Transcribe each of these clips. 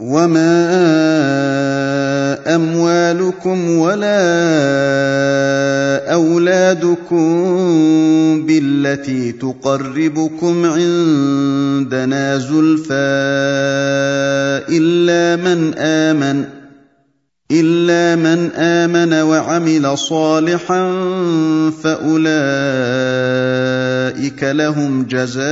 وما اموالكم ولا اولادكم بالتي تقربكم عندنا زلفى الا من امن الا من امن وعمل صالحا فاولئك لهم جزاء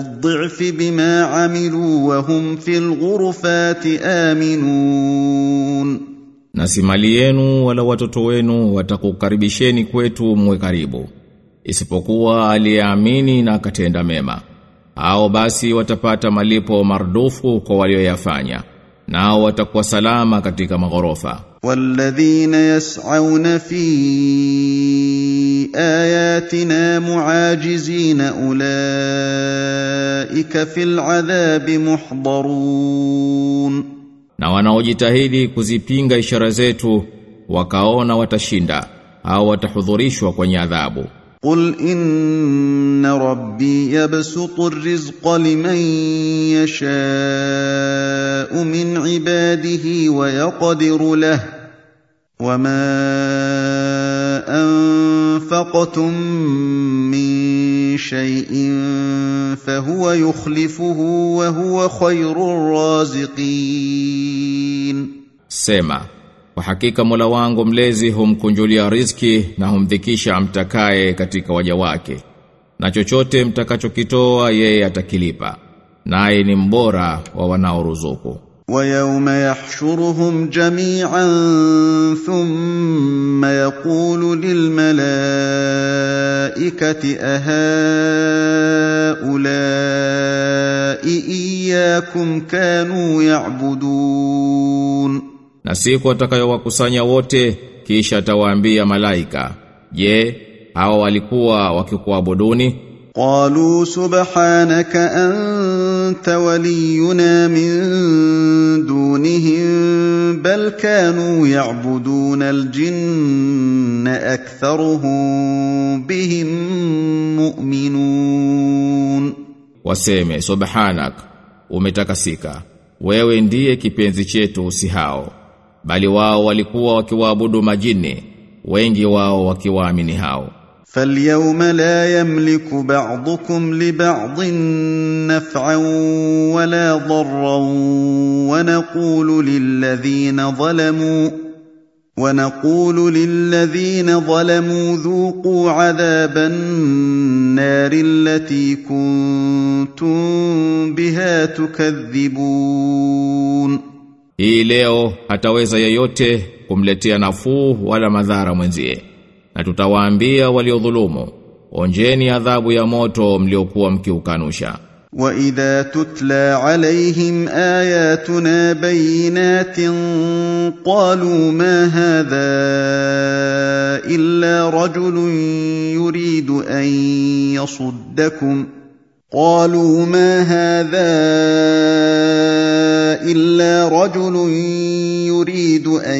الضعف بما عملوا وهم في الغرفات امنون Na si mali yenu wala watoto wenu watakukaribisheni kwetu mwe karibu isipokuwa aliyeamini na akatenda mema hao basi watapata malipo mardufu kwa walioyafanya nao watakuwa salama katika maghorofa والذين يسعون في اياتنا معاجزين اولئك في العذاب محضرون na wanaojitahidi kuzipinga ishara zetu wakaona watashinda au watahudhurishwa kwenye adhabu قل ان ربي يبسط الرزق لمن يشاء من عباده ويقدر له وما انفقتم من شيء فهو يخلفه وهو خير الرازقين Sema, kwa hakika Mola wangu mlezi humkunjulia riziki na humdhikisha mtakaye katika waja wake. Na chochote mtakachokitoa yeye atakilipa. Naye ni mbora wa wanaoruzuku. ويوم يحشرهم جميعا ثم يقول للملائكه اهؤلاء اياكم كانوا يعبدون Na siku atakayowakusanya wote kisha atawaambia malaika, "Je, hawa walikuwa wakikuabuduni?" قالوا سبحانك انت ولينا من دونهم بل كانوا يعبدون الجن اكثرهم بهم مؤمنون Waseme, "Subhanak, umetakasika. Wewe ndiye kipenzi chetu si hao." Bali wao walikuwa wakiwaabudu majini, wengi wao wakiwaamini hao. فاليوم لا يملك بعضكم لبعض نفعا ولا ضرا ونقول للذين ظلموا ونقول للذين ظلموا ذوقوا عذاب النار التي كنتم بها تكذبون Hii leo hataweza yeyote kumletea nafuu wala madhara mwenzie. Na tutawaambia waliodhulumu, onjeni adhabu ya moto mliokuwa mkiukanusha. واذا تتلى عليهم اياتنا بينات قالوا ما هذا الا رجل يريد ان يصدكم قالوا ما هذا الا رجل يريد ان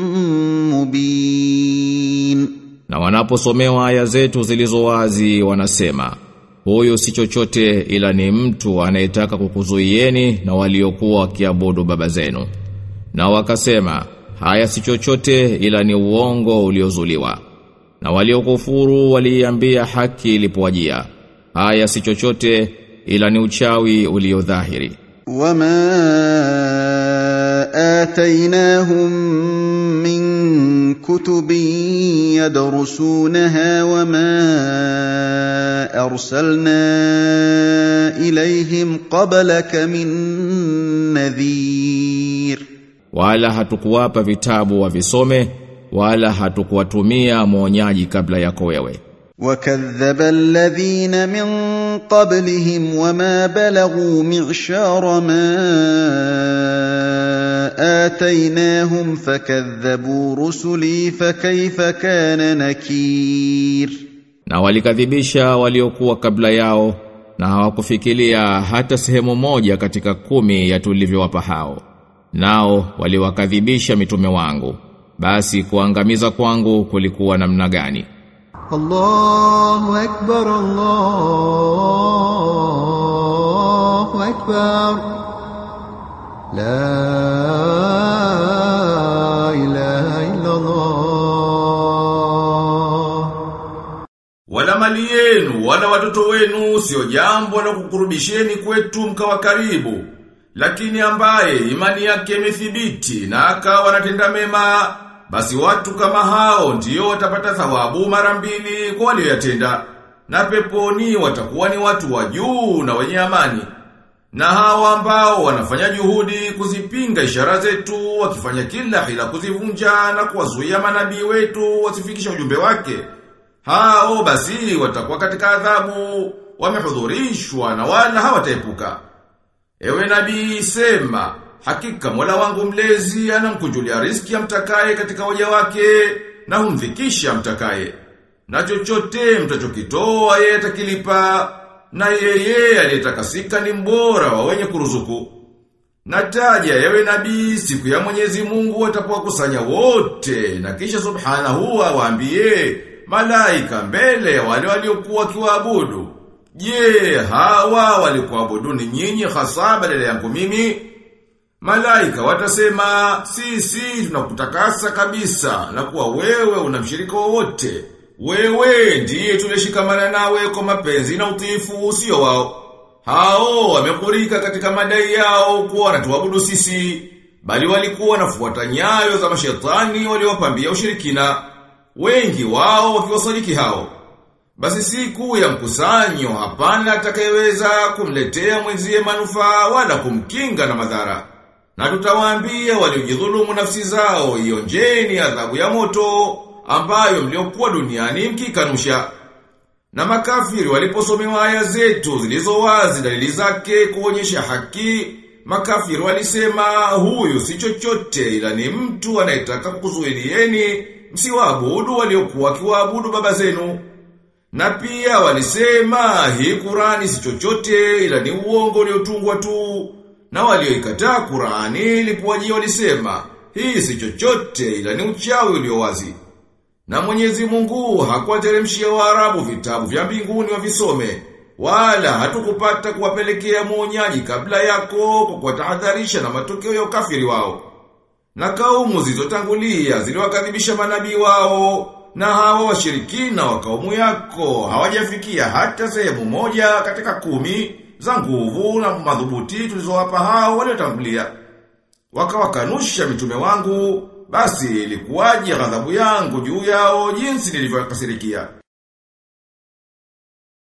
wanaposomewa aya zetu zilizo wazi wanasema huyo si chochote ila ni mtu anayetaka kukuzuieni na waliokuwa wakiabudu baba zenu. Na wakasema haya si chochote ila ni uongo uliozuliwa. Na waliokufuru waliiambia haki ilipowajia haya si chochote ila ni uchawi uliodhahiri. اتيناهم من كتب يدرسونها وما ارسلنا اليهم قبلك من نذير Wala hatukuwapa vitabu wavisome wala hatukuwatumia mwonyaji kabla yako wewe. وكذب الذين من قبلهم وما بلغوا معشار ما آتيناهم فكذبوا رسلي فكيف كان نكير Na walikadhibisha waliokuwa kabla yao na hawakufikiria hata sehemu moja katika kumi ya tulivyowapa hao. Nao waliwakadhibisha mitume wangu. Basi kuangamiza kwangu kulikuwa namna gani? الله أكبر الله أكبر Wala mali yenu wala watoto wenu sio jambo la kukurubisheni kwetu mkawa karibu, lakini ambaye imani yake imethibiti na akawa anatenda mema, basi watu kama hao ndiyo watapata thawabu mara mbili kwa walioyatenda, na peponi watakuwa ni watu wa juu na wenye amani. Na hawa ambao wanafanya juhudi kuzipinga ishara zetu, wakifanya kila hila kuzivunja na kuwazuia manabii wetu wasifikishe ujumbe wake. Hao basi watakuwa katika adhabu, wamehudhurishwa na wala hawataepuka. Ewe nabii sema, hakika Mola wangu mlezi anamkunjulia riski amtakaye katika waja wake na humdhikisha amtakaye. Na chochote mtachokitoa yeye atakilipa na yeye aliyetakasika ni mbora wa wenye kuruzuku. Nataja yawe nabii siku ya Mwenyezi Mungu watapowakusanya wote na kisha subhanahu waambie malaika mbele wale waliokuwa kiwaabudu. Je, hawa walikuabudu ni nyinyi hasa badala yangu mimi? Malaika watasema, sisi tunakutakasa kabisa na kuwa wewe una mshirika wowote. Wewe ndiye tuleshikamana nawe kwa mapenzi na utifu usio wao. Hao wamekurika katika madai yao kuwa wanatuabudu sisi, bali walikuwa nafuata nyayo za mashetani waliowapambia ushirikina. Wengi wao wakiwasadiki hao. Basi siku ya mkusanyo hapana atakayeweza kumletea mwenzie manufaa wala kumkinga na madhara. Na tutawaambia waliojidhulumu nafsi zao ionjeni adhabu ya moto ambayo mliokuwa duniani mkikanusha. Na makafiri waliposomewa aya zetu zilizo wazi dalili zake kuonyesha haki, makafiri walisema huyu si chochote ila ni mtu anayetaka kukuzuilieni msiwaabudu waliokuwa kiwaabudu baba zenu. Na pia walisema hii Qurani si chochote ila ni uongo uliotungwa tu. Na walioikataa Qurani ilipowajia walisema hii si chochote ila ni uchawi ulio wazi. Na Mwenyezi Mungu hakuwateremshia Waarabu vitabu vya mbinguni wa visome wala hatukupata kuwapelekea mwonyaji kabla yako kwa kuwatahadharisha na matokeo ya ukafiri wao. Na kaumu zilizotangulia ziliwakadhibisha manabii wao, na hawa washirikina wa kaumu yako hawajafikia hata sehemu moja katika kumi za nguvu na madhubuti tulizowapa hao waliotangulia. Wakawakanusha mitume wangu, basi ilikuwaje ghadhabu yangu juu yao jinsi nilivyokasirikia.